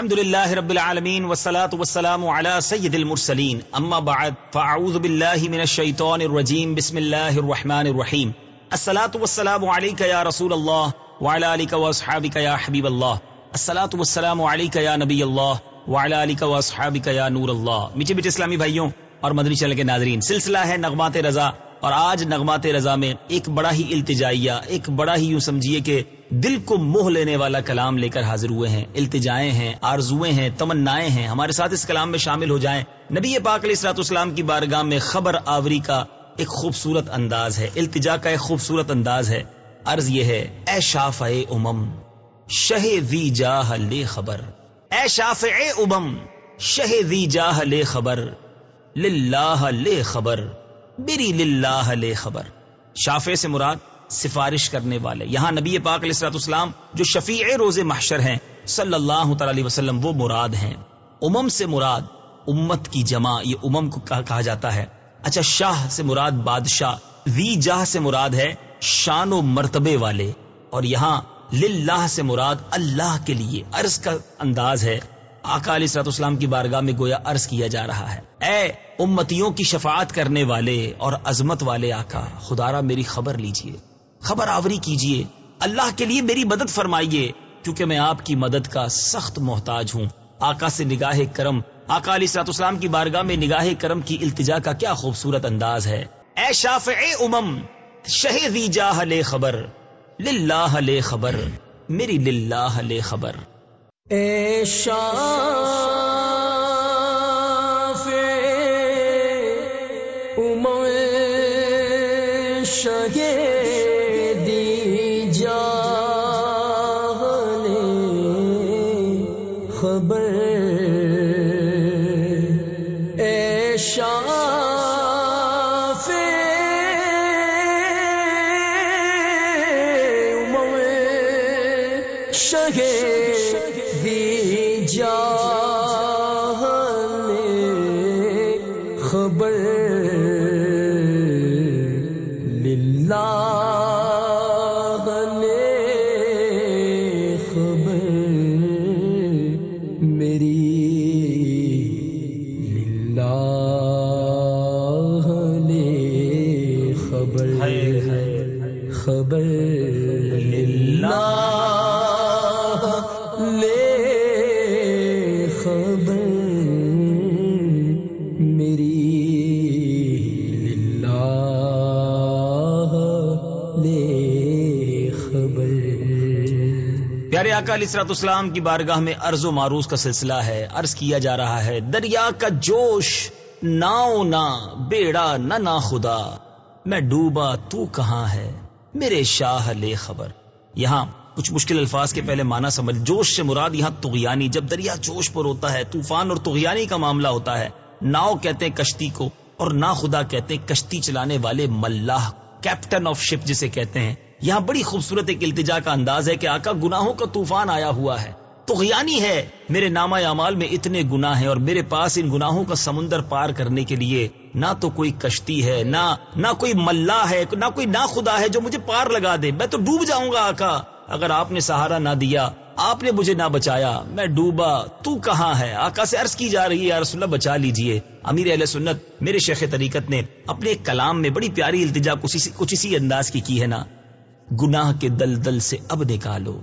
الحمد لله رب العالمين والصلاة والسلام على سيد المرسلين أما بعد فأعوذ بالله من الشيطان الرجيم بسم الله الرحمن الرحيم الصلاة والسلام عليك يا رسول الله وعلى آلك وأصحابك يا حبيب الله الصلاة والسلام عليك يا نبي الله وعلى آلك وأصحابك يا نور الله میٹھے میٹھے اسلامی بھائیوں اور مدنی چل کے ناظرین، سلسلہ ہے نغمات رضا. اور آج نغمات رضا میں ایک بڑا ہی التجائیہ، ایک بڑا ہی یوں سمجھیے کہ دل کو موہ لینے والا کلام لے کر حاضر ہوئے ہیں، التجائیں ہیں آرزویں ہیں، تمنائیں ہیں، ہمارے ساتھ اس کلام میں شامل ہو جائیں۔ نبی پاک علیہ السلاط اسلام کی بارگاہ میں خبر آوری کا ایک خوبصورت انداز ہے، التجا کا ایک خوبصورت انداز ہے۔ عرض یہ ہے، اے شاف امم، شہ وی جاہ لے خبر۔ اے شاف امم، شہ وی جاہ لے خبر۔ للہ لے خبر میری للہ لے خبر۔ شافے سے مراد سفارش کرنے والے۔ یہاں نبی پاک علیہ السلط اسلام جو شفیع روز محشر ہیں صلی اللہ تعالی وسلم، وہ مراد ہیں۔ امم سے مراد امت کی جمع، یہ امم کو کہا جاتا ہے۔ اچھا شاہ سے مراد بادشاہ، وی جاہ سے مراد ہے شان و مرتبے والے۔ اور یہاں للہ سے مراد اللہ کے لیے عرض کا انداز ہے۔ آقا علیہ سرت اسلام کی بارگاہ میں گویا عرض کیا جا رہا ہے۔ اے امتیوں کی شفاعت کرنے والے اور عظمت والے آقا خدارا میری خبر لیجیے۔ خبر آوری کیجیے۔ اللہ کے لیے میری مدد فرمائیے، کیونکہ میں آپ کی مدد کا سخت محتاج ہوں۔ آقا سے نگاہ کرم، آقا علی سرات اسلام کی بارگاہ میں نگاہ کرم کی التجا کا کیا خوبصورت انداز ہے۔ اے شافع امم شہدی جاہ لے خبر، للہ لے خبر، میری للہ لے خبر۔ اے شاہ للہ علیہ اسلام کی بارگاہ میں ارض و معروض کا سلسلہ ہے، عرض کیا جا رہا ہے، دریا کا جوش ناؤ نہ بیڑا نہ نا خدا، میں ڈوبا تو کہاں ہے؟ میرے شاہ لے خبر۔ یہاں کچھ مشکل الفاظ کے پہلے مانا سمجھ، جوش سے مراد یہاں تغیانی جب دریا جوش پر ہوتا ہے، طوفان اور تغیانی کا معاملہ ہوتا ہے، ناؤ کہتے ہیں کشتی کو اور نا خدا کہتے ہیں کشتی چلانے والے ملاح کیپٹن آف شپ جسے کہتے ہیں۔ یہاں بڑی خوبصورت ایک التجا کا انداز ہے کہ آقا گناہوں کا طوفان آیا ہوا ہے۔ تو ہے، میرے نامہ اعمال میں اتنے گنا ہیں اور میرے پاس ان گناہوں کا سمندر پار کرنے کے لیے نہ تو کوئی کشتی ہے، نہ نہ کوئی ملا ہے، نہ کوئی نہ خدا ہے جو مجھے پار لگا دے۔ میں تو ڈوب جاؤں گا آقا۔ اگر آپ نے سہارا نہ دیا، آپ نے مجھے نہ بچایا، میں ڈوبا۔ تو کہاں ہے؟ آقا سے عرض کی جا رہی ہے رسول اللہ بچا لیجیے۔ امیر اہل سنت، میرے شیخ طریقت نے اپنے کلام میں بڑی پیاری التجا کچھ اسی انداز کی کی ہے نا۔ گناہ کے دل دل سے اب نکالو۔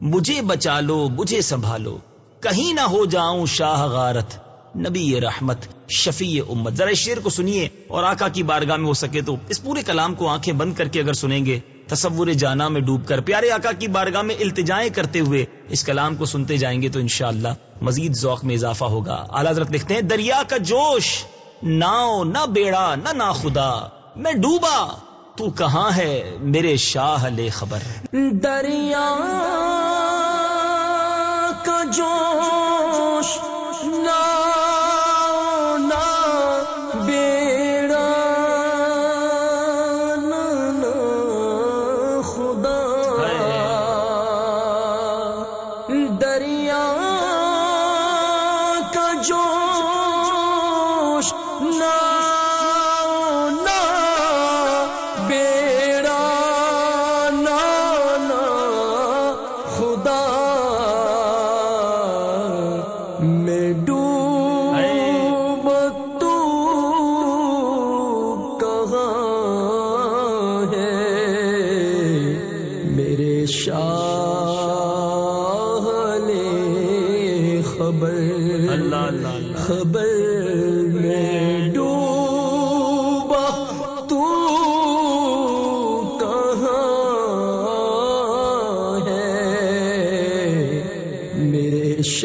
مجھے بچا لو، مجھے سنبھالو۔ کہیں نہ ہو جاؤں شاہ غارت۔ نبی رحمت، شفیع امت۔ ذرا شیر کو سنیے اور آقا کی بارگاہ میں ہو سکے تو اس پورے کلام کو آنکھیں بند کر کے اگر سنیں گے، تصور جانا میں ڈوب کر۔ پیارے آقا کی بارگاہ میں التجائیں کرتے ہوئے اس کلام کو سنتے جائیں گے تو انشاءاللہ مزید ذوق میں اضافہ ہوگا۔ اعلیٰ حضرت لکھتے ہیں، دریا کا جوش، ناؤ نہ بیڑا، نہ نا خدا میں ڈوبا۔ تو کہاں ہے میرے شاہ لے خبر؟ دریا کا جوش نہ خبر۔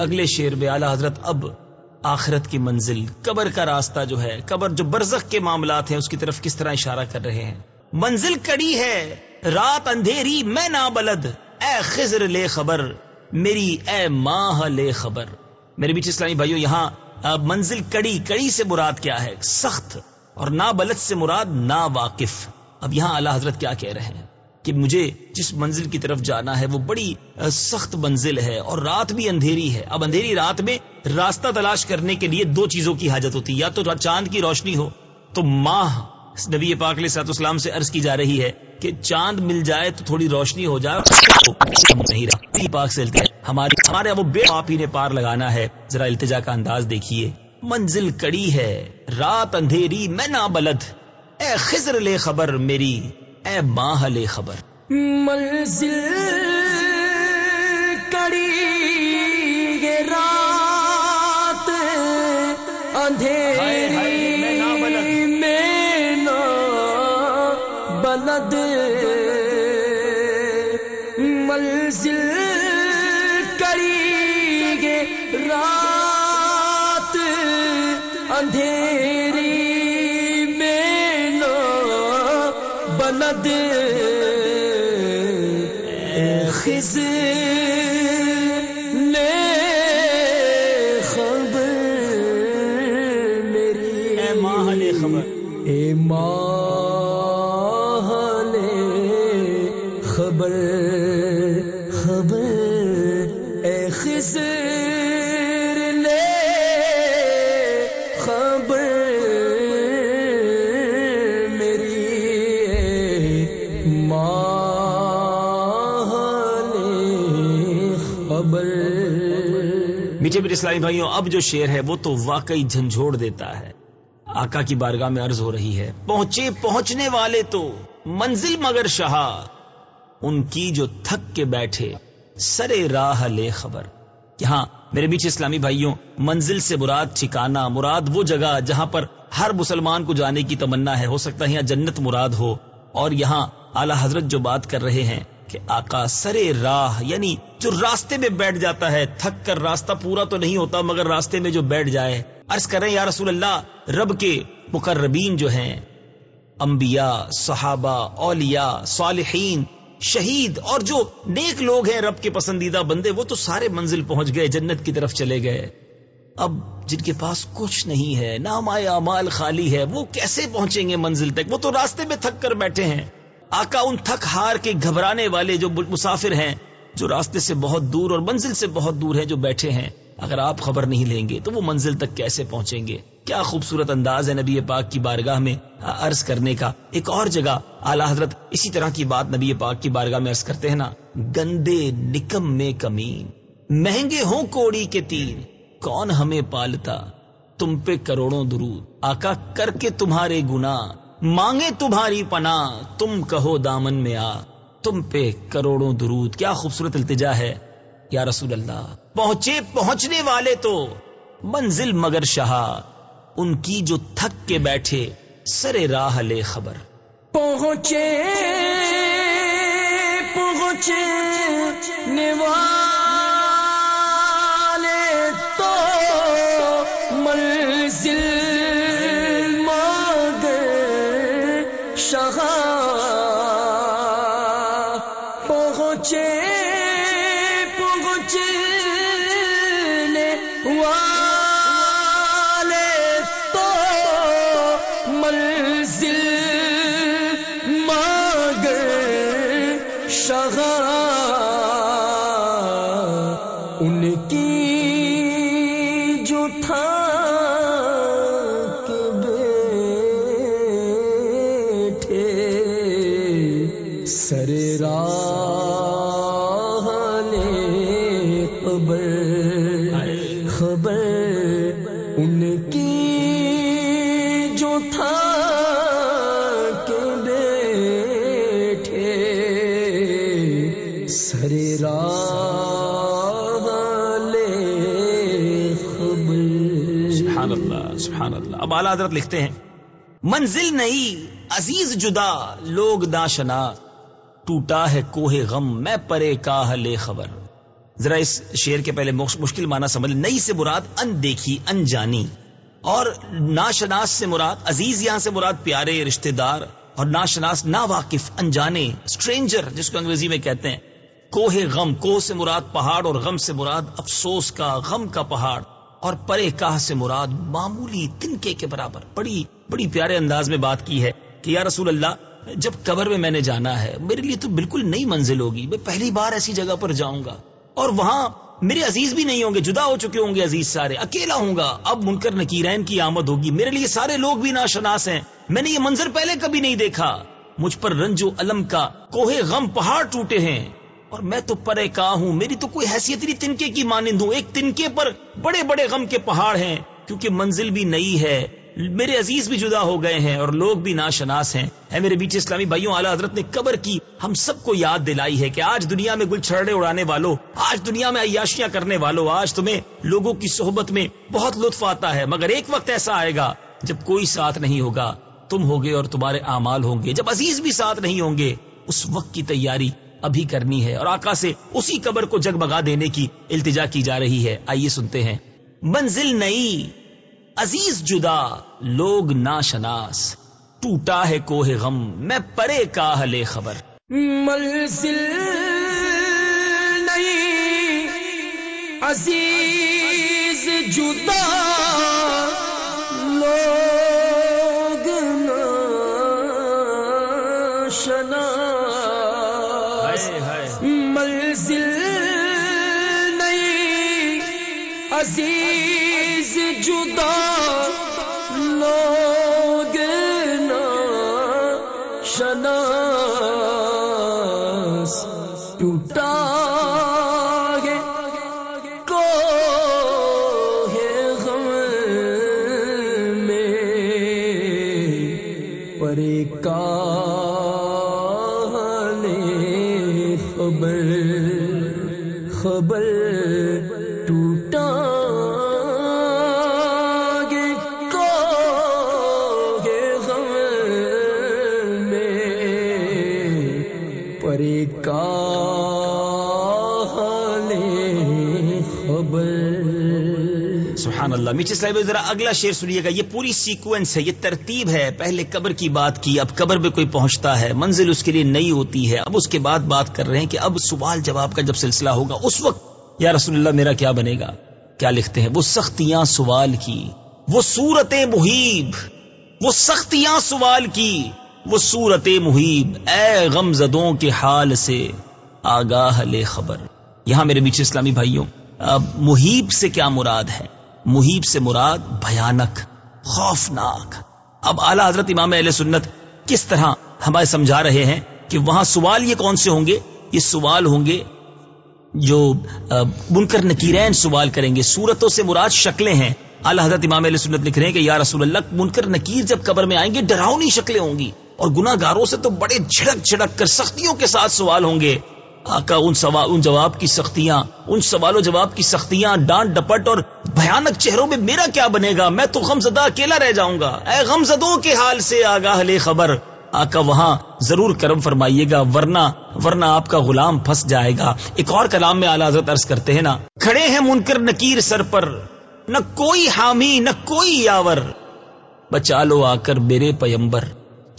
اگلے شیر میں اعلی حضرت اب آخرت کی منزل، قبر کا راستہ جو ہے، قبر جو برزخ کے معاملات ہیں، اس کی طرف کس طرح اشارہ کر رہے ہیں؟ منزل کڑی ہے، رات اندھیری، میں نا بلد اے خضر لے خبر، میری اے ماہ لے خبر۔ میرے بیچ اسلامی بھائیو یہاں منزل کڑی کڑی سے مراد کیا ہے؟ سخت اور نا بلد سے مراد نا واقف اب یہاں اعلی حضرت کیا کہہ رہے ہیں؟ کہ مجھے جس منزل کی طرف جانا ہے، وہ بڑی سخت منزل ہے اور رات بھی اندھیری ہے۔ اب اندھیری رات میں راستہ تلاش کرنے کے لیے دو چیزوں کی حاجت ہوتی ہے۔ یا تو چاند کی روشنی ہو، تو ماہ نبی پاک علیہ سات اسلام سے عرض کی جا رہی ہے کہ چاند مل جائے تو تھوڑی روشنی ہو جائے۔ نہیں رہا۔ پاک سے ہمارے ہمارے وہ بے آپ ہی نے پار لگانا ہے۔ ذرا التجا کا انداز دیکھیے۔ منزل کڑی ہے، رات اندھیری میں نا بلد اے خزر لے خبر میری اے ماہ لے خبر۔ منزل کڑی رات اندھیر خزر اسلامی بھائیوں، اب جو شعر ہے، وہ تو واقعی جھنجھوڑ دیتا ہے۔ آقا کی بارگاہ میں عرض ہو رہی ہے، پہنچے، پہنچنے والے تو منزل مگر شہا۔ ان کی جو تھک کے بیٹھے، سرے راہ لے خبر۔ یہاں میرے بیچ اسلامی بھائیوں، منزل سے مراد ٹھکانا مراد وہ جگہ جہاں پر ہر مسلمان کو جانے کی تمنا ہے۔ ہو سکتا ہے یہاں جنت مراد ہو۔ اور یہاں اعلی حضرت جو بات کر رہے ہیں کہ آقا سرے راہ یعنی جو راستے میں بیٹھ جاتا ہے، تھک کر راستہ پورا تو نہیں ہوتا، مگر راستے میں جو بیٹھ جائے۔ عرض کریں، یا رسول اللہ، رب کے مقربین جو ہیں، انبیاء، صحابہ، اولیاء، صالحین، شہید، اور جو نیک لوگ ہیں رب کے پسندیدہ بندے، وہ تو سارے منزل پہنچ گئے، جنت کی طرف چلے گئے۔ اب جن کے پاس کچھ نہیں ہے، نام اعمال خالی ہے، وہ کیسے پہنچیں گے منزل تک؟ وہ تو راستے میں تھک کر بیٹھے ہیں۔ آقا ان تھک ہار کے گھبرانے والے جو مسافر ہیں، جو راستے سے بہت دور اور منزل سے بہت دور ہیں جو بیٹھے ہیں، اگر آپ خبر نہیں لیں گے تو وہ منزل تک کیسے پہنچیں گے؟ کیا خوبصورت انداز ہے نبی پاک کی بارگاہ میں عرض کرنے کا؟ ایک اور جگہ اعلی حضرت اسی طرح کی بات نبی پاک کی بارگاہ میں عرض کرتے ہیں نا، گندے نکم میں کمین، مہنگے ہوں کوڑی کے تین کون ہمیں پالتا؟ تم پہ کروڑوں درود، آقا کر کے تمہارے گنا مانگے تمہاری پنا تم کہو دامن میں آ۔ تم پہ کروڑوں درود، کیا خوبصورت التجا ہے۔ یا رسول اللہ، پہنچے، پہنچنے والے تو منزل مگر شہا۔ ان کی جو تھک کے بیٹھے سرے راہ لے خبر۔ پہنچے پہنچے ان کی جو تھا بیٹھے سبحان اللہ سبحان اللہ۔ اب اعلیٰ حضرت لکھتے ہیں، منزل نہیں عزیز جدا، لوگ ناشنا ٹوٹا ہے کوہ غم، میں پرے کاہ لے خبر۔ ذرا اس شعر کے پہلے مشکل معنی سمجھ نئی سے مراد ان دیکھی ان جانی اور ناشناس سے مراد عزیز یہاں سے مراد پیارے رشتہ دار اور ناشناس نا واقف انجانے اسٹرینجر جس کو انگریزی میں کہتے ہیں۔ کوہ غم، کوہ سے مراد پہاڑ، اور غم سے مراد افسوس کا، غم کا پہاڑ۔ اور پرے کاہ سے مراد معمولی تنکے کے برابر۔ بڑی بڑی پیارے انداز میں بات کی ہے کہ یا رسول اللہ، جب قبر میں میں نے جانا ہے، میرے لیے تو بالکل نئی منزل ہوگی۔ میں پہلی بار ایسی جگہ پر جاؤں گا۔ اور وہاں میرے عزیز بھی نہیں ہوں گے، جدا ہو چکے ہوں گے عزیز سارے، اکیلا ہوں گا۔ اب منکر نکیرین کی آمد ہوگی۔ میرے لیے سارے لوگ بھی ناشناس ہیں۔ میں نے یہ منظر پہلے کبھی نہیں دیکھا۔ مجھ پر رنج و علم کا کوہ غم پہاڑ ٹوٹے ہیں۔ اور میں تو پرے کا ہوں۔ میری تو کوئی حیثیت نہیں، تنکے کی مانند ہوں۔ ایک تنکے پر بڑے بڑے غم کے پہاڑ ہیں، کیونکہ منزل بھی نئی ہے۔ میرے عزیز بھی جدا ہو گئے ہیں اور لوگ بھی ناشناس ہیں۔ اے میرے بیچ اسلامی بھائیوں، اعلیٰ حضرت نے قبر کی ہم سب کو یاد دلائی ہے کہ آج دنیا میں گل چھڑے اڑانے والوں آج دنیا میں عیاشیاں کرنے والوں آج تمہیں لوگوں کی صحبت میں بہت لطف آتا ہے۔ مگر ایک وقت ایسا آئے گا جب کوئی ساتھ نہیں ہوگا۔ تم ہوگے اور تمہارے اعمال ہوں گے۔ جب عزیز بھی ساتھ نہیں ہوں گے، اس وقت کی تیاری ابھی کرنی ہے اور آقا سے اسی قبر کو جگمگا دینے کی التجا کی جا رہی ہے۔ آئیے سنتے ہیں۔ منزل نئی۔ عزیز جدا لوگ ناشناس ٹوٹا ہے کوہ غم میں پرے کا لے خبر۔ منزل نہیں عزیز جدا لوگ شنا منزل نہیں عزیز جدا۔ شناس ٹوٹا اللہ، میٹھے صاحب، ذرا اگلا شعر سنیے گا۔ یہ پوری سیکوینس ہے، یہ ترتیب ہے۔ پہلے قبر کی بات کی، اب قبر میں کوئی پہنچتا ہے۔ منزل اس کے لیے نئی ہوتی ہے۔ اب اس کے بعد بات کر رہے ہیں کہ اب سوال جواب کا جب سلسلہ ہوگا، اس وقت یا رسول اللہ، میرا کیا بنے گا؟ کیا لکھتے ہیں؟ وہ سختیاں سوال کی، وہ صورت محیب، وہ سختیاں سوال کی، وہ صورت محیب۔ اے غم زدوں کے حال سے آگاہ لے خبر۔ یہاں میرے بیچ اسلامی بھائیوں، اب محیب سے کیا مراد ہے؟ محیب سے مراد بھیانک، خوفناک۔ اب اعلی حضرت امام اہل سنت کس طرح ہمارے سمجھا رہے ہیں کہ وہاں سوال یہ کون سے ہوں گے؟ یہ سوال ہوں گے جو منکر نکیرین سوال کریں گے۔ صورتوں سے مراد شکلیں ہیں۔ اعلی حضرت امام علیہ سنت لکھ رہے ہیں کہ یا رسول اللہ منکر نکیر جب قبر میں آئیں گے، ڈراؤنی شکلیں ہوں گی۔ اور گناہ گاروں سے تو بڑے جھڑک جھڑک کر، سختیوں کے ساتھ سوال ہوں گے۔ آقا ان سوال ان جواب کی سختیاں، ان سوال و جواب کی سختیاں، ڈانٹ ڈپٹ اور بھیانک چہروں میں میرا کیا بنے گا؟ میں تو غم زدہ اکیلا رہ جاؤں گا۔ اے غم زدوں کے حال سے آگاہ لے خبر۔ آقا وہاں ضرور کرم فرمائیے گا، ورنہ ورنہ آپ کا غلام پھنس جائے گا۔ ایک اور کلام میں اعلی حضرت عرض کرتے ہیں نا، کھڑے ہیں منکر نکیر سر پر، نہ کوئی حامی، نہ کوئی یاور۔ بچا لو آ کر میرے پیمبر۔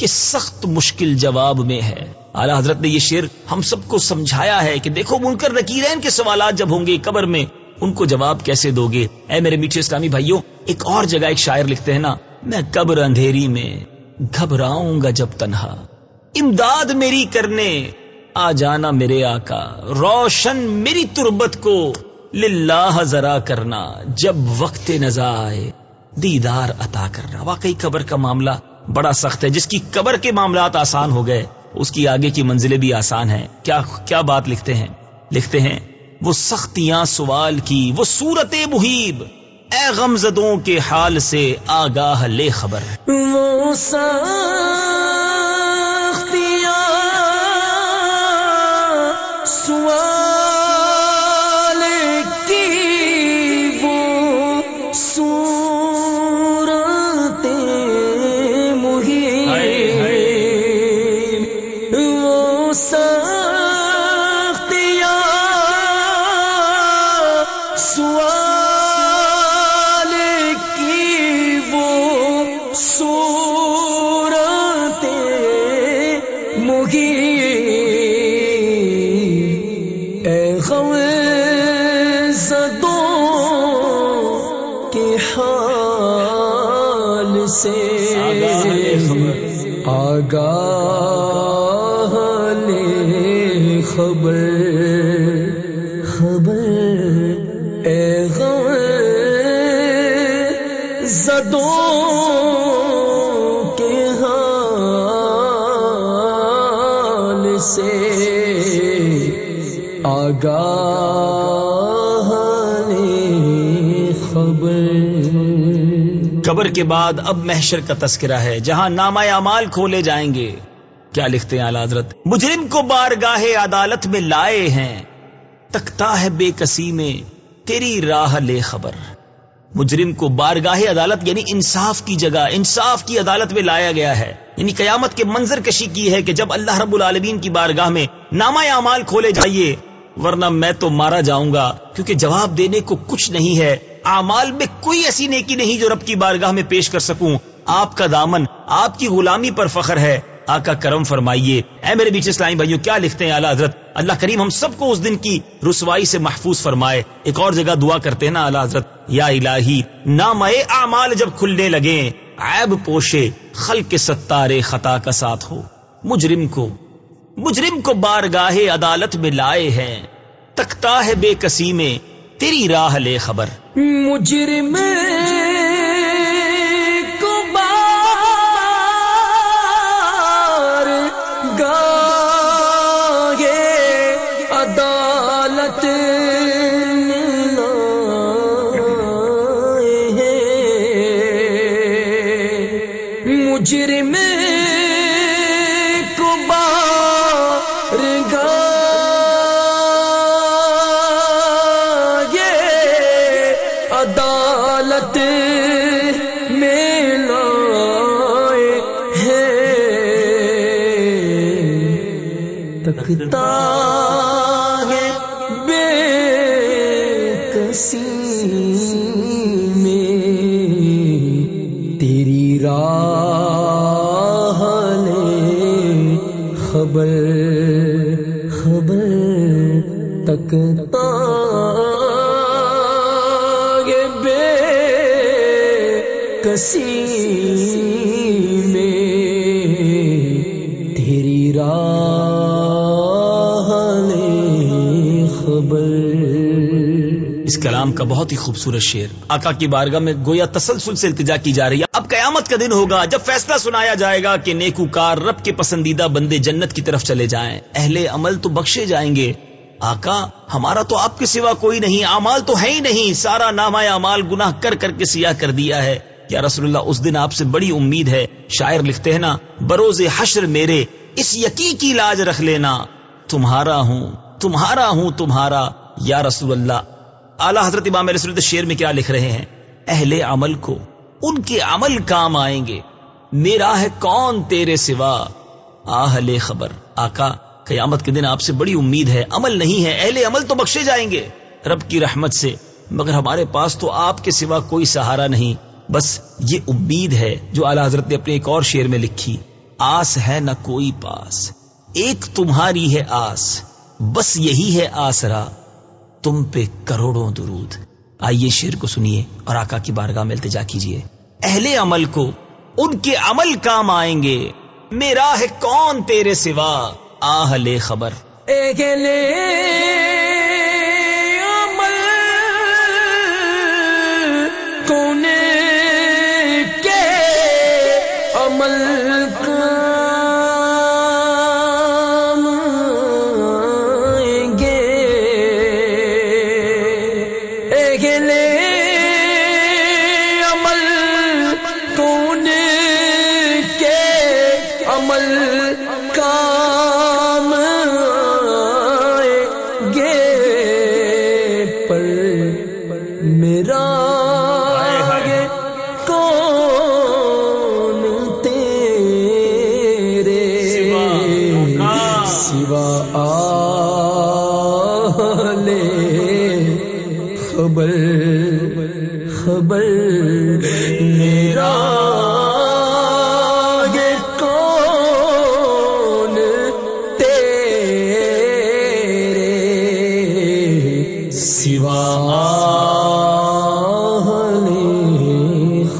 کہ سخت مشکل جواب میں ہے۔ اعلی حضرت نے یہ شعر ہم سب کو سمجھایا ہے کہ دیکھو منکر نکیرین کے سوالات جب ہوں گے قبر میں، ان کو جواب کیسے دو گے؟ اے میرے میٹھے اسلامی بھائیوں، ایک اور جگہ ایک شاعر لکھتے ہیں نا، میں قبر اندھیری میں گھبراؤں گا جب تنہا۔ امداد میری کرنے، آ جانا میرے آقا، روشن میری تربت کو للہ ذرا کرنا، جب وقت نزا آئے دیدار عطا کرنا۔ واقعی قبر کا معاملہ بڑا سخت ہے، جس کی قبر کے معاملات آسان ہو گئے، اس کی آگے کی منزلیں بھی آسان ہیں۔ کیا کیا بات لکھتے ہیں؟ لکھتے ہیں، وہ سختیاں سوال کی، وہ صورت محیب۔ اے غمزدوں کے حال سے آگاہ لے خبر۔ وہ سوال خبر قبر کے بعد اب محشر کا تذکرہ ہے، جہاں نامہ اعمال کھولے جائیں گے۔ کیا لکھتے ہیں اعلی حضرت؟ مجرم کو بارگاہ عدالت میں لائے ہیں۔ تکتا ہے بے کسی میں، تیری راہ لے خبر۔ مجرم کو بارگاہ عدالت یعنی انصاف کی جگہ، انصاف کی عدالت میں لایا گیا ہے۔ یعنی قیامت کے منظر کشی کی ہے کہ جب اللہ رب العالمین کی بارگاہ میں نامہ اعمال کھولے جائیے ورنہ میں تو مارا جاؤں گا، کیونکہ جواب دینے کو کچھ نہیں ہے۔ اعمال میں کوئی ایسی نیکی نہیں جو رب کی بارگاہ میں پیش کر سکوں۔ آپ کا دامن، آپ کی غلامی پر فخر ہے۔ آقا کرم فرمائیے، اے میرے بیچ اسلامی بھائیو، کیا لکھتے ہیں اعلیٰ حضرت؟ اللہ کریم ہم سب کو اس دن کی رسوائی سے محفوظ فرمائے۔ ایک اور جگہ دعا کرتے ہیں نا اعلیٰ حضرت، یا الہی نام اعمال جب کھلنے لگے عیب پوشے، خلق کے ستارے خطا کا ساتھ ہو، مجرم کو مجرم کو بارگاہ عدالت میں لائے ہیں۔ تکتا ہے بے کسی میں، تیری راہ لے خبر۔ مجرم تکتا ہے بے کسی میں تیری راہ لے خبر خبر بے کسی کلام کا بہت ہی خوبصورت شعر۔ آقا کی بارگاہ میں گویا تسلسل سے التجا کی جا رہی ہے۔ اب قیامت کا دن ہوگا جب فیصلہ سنایا جائے گا کہ نیکوکار رب کے پسندیدہ بندے جنت کی طرف چلے جائیں۔ اہل عمل تو بخشے جائیں گے۔ آقا، ہمارا تو آپ کے سوا کوئی نہیں امال تو ہے ہی نہیں۔ سارا نامہ امال گناہ کر کر کے سیاہ کر دیا ہے۔ یا رسول اللہ، اس دن آپ سے بڑی امید ہے۔ شاعر لکھتے ہیں نا، بروز حشر میرے، اس یقی کی لاج رکھ لینا۔ تمہارا ہوں تمہارا ہوں تمہارا۔ یا رسول اللہ اعلی حضرت امام رسول شیر میں کیا لکھ رہے ہیں؟ اہل عمل کو ان کے عمل کام آئیں گے۔ میرا ہے کون تیرے سوا؟ آہ خبر۔ آقا، قیامت کے دن آپ سے بڑی امید ہے۔ عمل نہیں ہے۔ اہل عمل تو بخشے جائیں گے۔ رب کی رحمت سے۔ مگر ہمارے پاس تو آپ کے سوا کوئی سہارا نہیں۔ بس یہ امید ہے جو اعلی حضرت نے اپنے ایک اور شعر میں لکھی۔ آس ہے نہ کوئی پاس۔ ایک تمہاری ہے آس۔ بس یہی ہے آسرا۔ تم پہ کروڑوں درود۔ آئیے شعر کو سنیے اور آقا کی بارگاہ میں التجا کیجیے۔ اہل عمل کو ان کے عمل کام آئیں گے۔ میرا ہے کون تیرے سوا؟ آہ لے خبر عمل کونے کے عمل میرا یہ کون تیرے سوا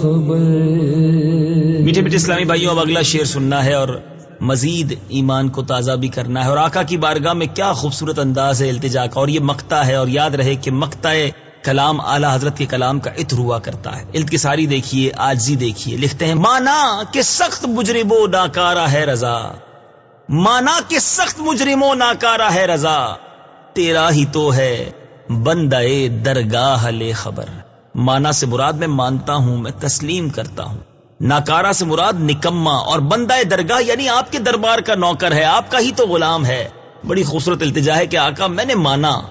خبر؟ میٹھے میٹھے اسلامی بھائیوں، اب اگلا شعر سننا ہے اور مزید ایمان کو تازہ بھی کرنا ہے۔ اور آقا کی بارگاہ میں کیا خوبصورت انداز ہے التجا کا، اور یہ مکتا ہے اور یاد رہے کہ مکتا کلام اعلی حضرت کے کلام کا اتر ہوا کرتا ہے۔ التکساری دیکھیے، آجزی دیکھیے، لکھتے ہیں، مانا کہ سخت مجرمو ناکارا ہے رضا۔ مانا کہ سخت مجرمو ناکارا ہے رضا۔ تیرا ہی تو ہے بندہ درگاہ لے خبر۔ مانا سے مراد میں مانتا ہوں، میں تسلیم کرتا ہوں۔ ناکارا سے مراد نکما اور بندہ درگاہ یعنی آپ کے دربار کا نوکر ہے، آپ کا ہی تو غلام ہے۔ بڑی خوبصورت التجا ہے کہ آقا میں نے مانا۔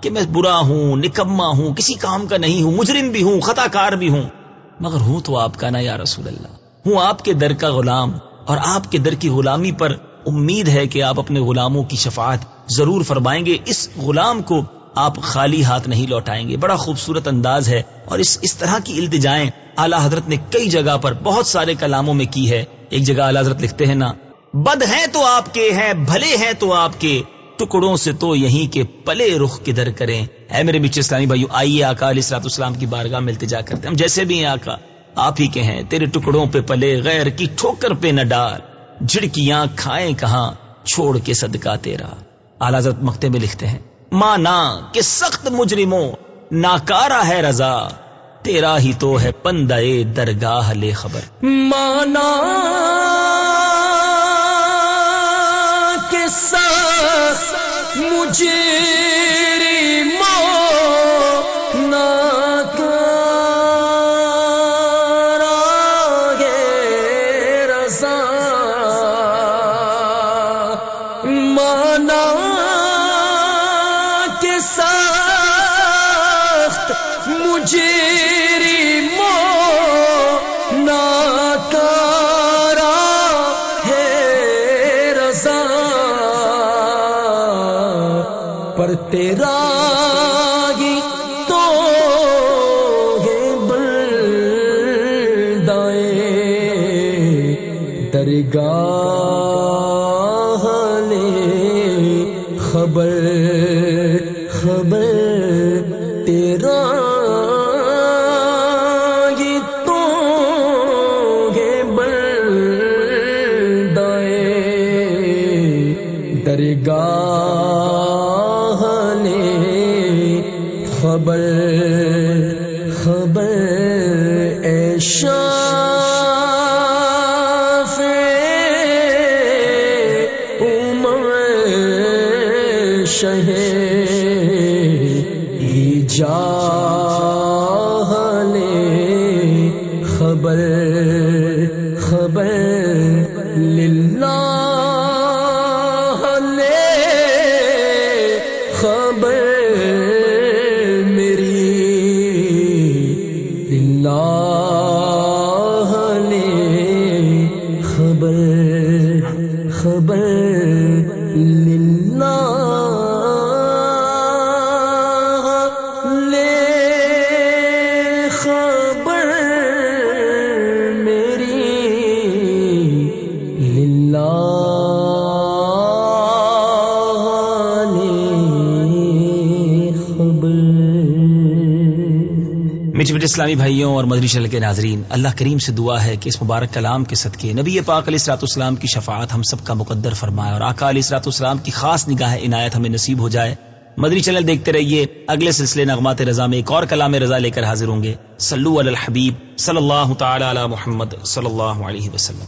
کہ میں برا ہوں نکما ہوں، کسی کام کا نہیں ہوں، مجرم بھی ہوں خطا کار بھی ہوں۔ مگر ہوں تو آپ کا نا یا رسول اللہ۔ ہوں آپ کے در کا غلام اور آپ کے در کی غلامی پر امید ہے کہ آپ اپنے غلاموں کی شفاعت ضرور فرمائیں گے۔ اس غلام کو آپ خالی ہاتھ نہیں لوٹائیں گے۔ بڑا خوبصورت انداز ہے اور اس اس طرح کی التجائیں اعلی حضرت نے کئی جگہ پر بہت سارے کلاموں میں کی ہے۔ ایک جگہ اعلی حضرت لکھتے ہیں نا، بد ہیں تو آپ کے ہیں، بھلے ہیں تو آپ کے۔ ٹکڑوں سے تو یہیں کے پلے رخ کدھر کریں۔ اے میرے بیچ اسلامی بھائی آئیے آقا علیہ السلط اسلام کی بارگاہ میں التجا کرتے ہیں۔ ہم جیسے بھی ہیں آقا، آپ ہی کے ہیں۔ تیرے ٹکڑوں پہ پلے، غیر کی ٹھوکر پہ نہ ڈال۔ جھڑکیاں کھائیں کہاں، چھوڑ کے صدقہ تیرا۔ اعلی حضرت مکتے میں لکھتے ہیں، مانا کہ سخت مجرموں ناکارا ہے رضا۔ تیرا ہی تو ہے پندے درگاہ لے خبر۔ مانا مجھے اسلامی بھائیوں اور مدری چل کے ناظرین، اللہ کریم سے دعا ہے کہ اس مبارک کلام کے صدقے، نبی پاک علیہ السلاط اسلام کی شفاعت ہم سب کا مقدر فرمائے اور آقا علیہ السلاط اسلام کی خاص نگاہ عنایت ہمیں نصیب ہو جائے۔ مدری چینل دیکھتے رہیے۔ اگلے سلسلے نغمات رضا میں ایک اور کلام رضا لے کر حاضر ہوں گے۔ سلو علی الحبیب صلی اللہ تعالی علی محمد صلی اللہ علیہ وسلم۔